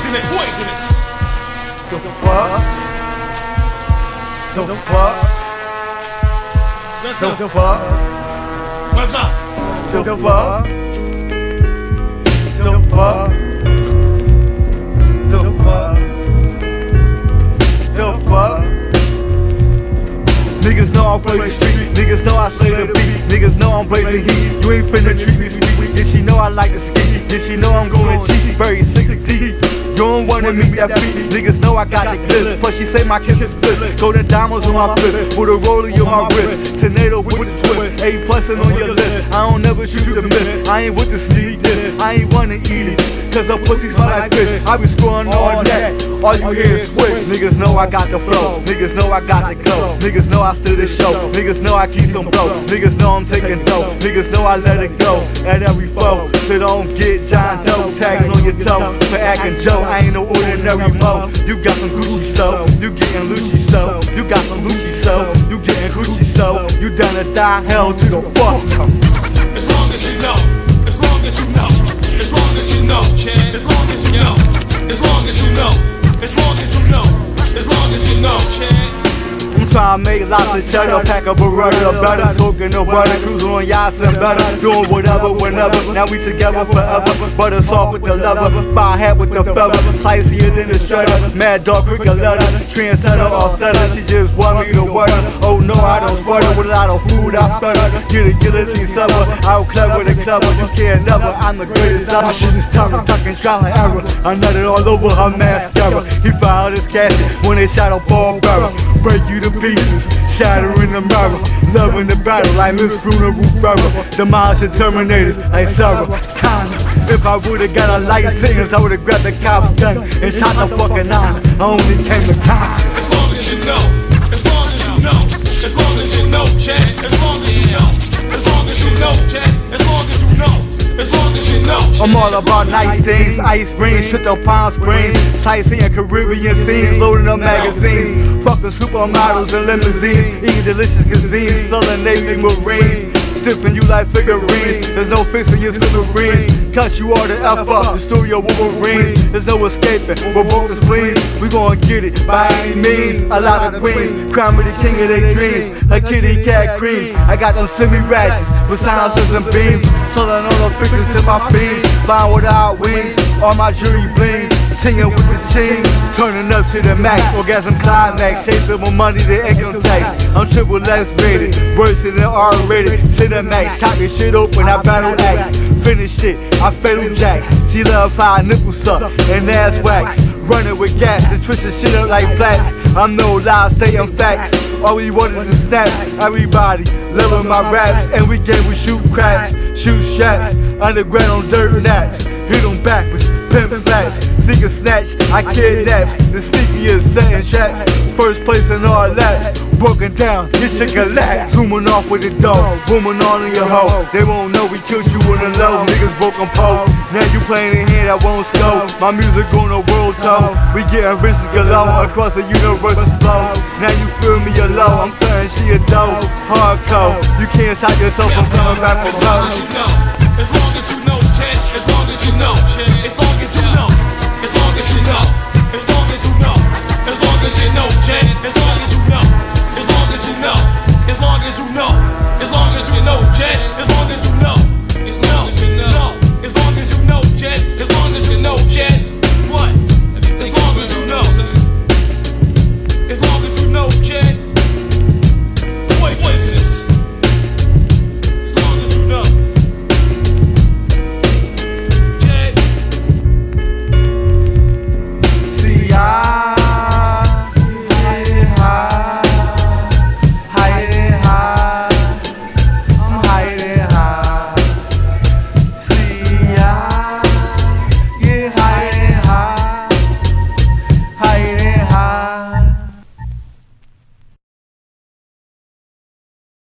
poisonous. Poisonous. The fuck? The fuck? The fuck? What's up? The fuck? The fuck? The fuck? The fuck? Niggas know I play the street, niggas know I slay the beat, niggas know I'm blazing heat. You ain't finna treat me sweet, yeah she know I like to ski, yeah she know I'm going cheap, very six deep. Don't wanna meet that beat, niggas know I got the glitz. Plus she say my kiss is bliss, golden diamonds on my fist, with a rollie on my wrist, tornado with the twist, A plus on your list. I don't never shoot the miss, I ain't with the sneak I ain't wanna eat it. Cause her pussy smell like fish. I be screwing all oh, that. All you oh, hear is switch. Niggas know I got the flow. Niggas know I got the go. Niggas know I still the show. Niggas know I keep some blow. Niggas know I'm taking dough. Niggas know I let it go at every foe. So don't get John Doe tagging on your toe for acting Joe. I ain't no ordinary mo. You got some Gucci so. You getting Lucci so. You got some Lucci so. You getting Gucci so. You down to die hell to the fuck. As long as you know. As long as you know. As long as you know, Chad. As long as you know. As long as you know. As long as you know. As long as you know, Chad. I'm trying to make of cheddar, pack a Beretta better, smoking no butter, cruising on yachts and better, doing whatever, whenever. Now we together forever, butter soft with the leather, fire hat with the feather, spicier than the shredder, mad dog a letter, trendsetter or setter. She just want me to work. Oh no, I don't sweat her with a food. I her, get a guillotine supper. I was clever the clever, you can't never. I'm the greatest ever. My shit is terror, talking trial and error. I nutted all over her mascara. He filed his casket when they shot a ball barrel break you to pieces, shattering the mirror, loving the battle like Miss Funeral Ferrer, demolishing Terminators like Sarah Connor. If I would've got a license, I would've grabbed the cop's gun and shot the fucking honor. I only came to con. As long as you know. As long as you know. As long as know, Chad. As long as you know. As long as you know, Chad. As long as you know. I'm all about nice things, ice rings, shit the Palm Springs, sightseeing Caribbean scenes, loading up magazines, fucking supermodels and limousines, eating delicious cuisine, selling Navy Marines. Stiffing you like figurines, there's no fixing your smithereens. Cut you all the F up, destroy your Wolverines. There's no escaping, we're both the spleens. We gon' get it by any means. A lot of queens, crown me the king of their dreams. Like kitty cat creams, I got them semi ratchets with silencers and beams. Selling all the figures to my beams. Flying without wings, all my jury blings. Singing with the team, turning up to the max. Orgasm climax, chasing more money than income tax. I'm triple X rated, worse than R rated. Cinemax, chop your shit open, I battle axe. Finish it, I fatal jacks. She love how I nipple suck and ass wax. Running with gas and twisting shit up like blacks. I'm no lie, stating facts. All we want is a snaps. Everybody loving my raps, and we game we shoot craps, shoot shacks, underground on dirt naps. Hit 'em backwards, pimp slacks, sneaker snatch. I kidnaps, the sneakiest setting traps. First place in all laps, broken down, this shit collapse. Zooming off with the dough, booming on in your hoe. They won't know we killed you in the low, niggas broken pole. Now you playing in here that won't slow. My music on a world tour. We getting riches galore across the universe flow. Now you feel me alone, I'm saying she a dope, hardcore. You can't stop yourself from coming back for love. As long as you know, Chad. As long as you know, Chad. As long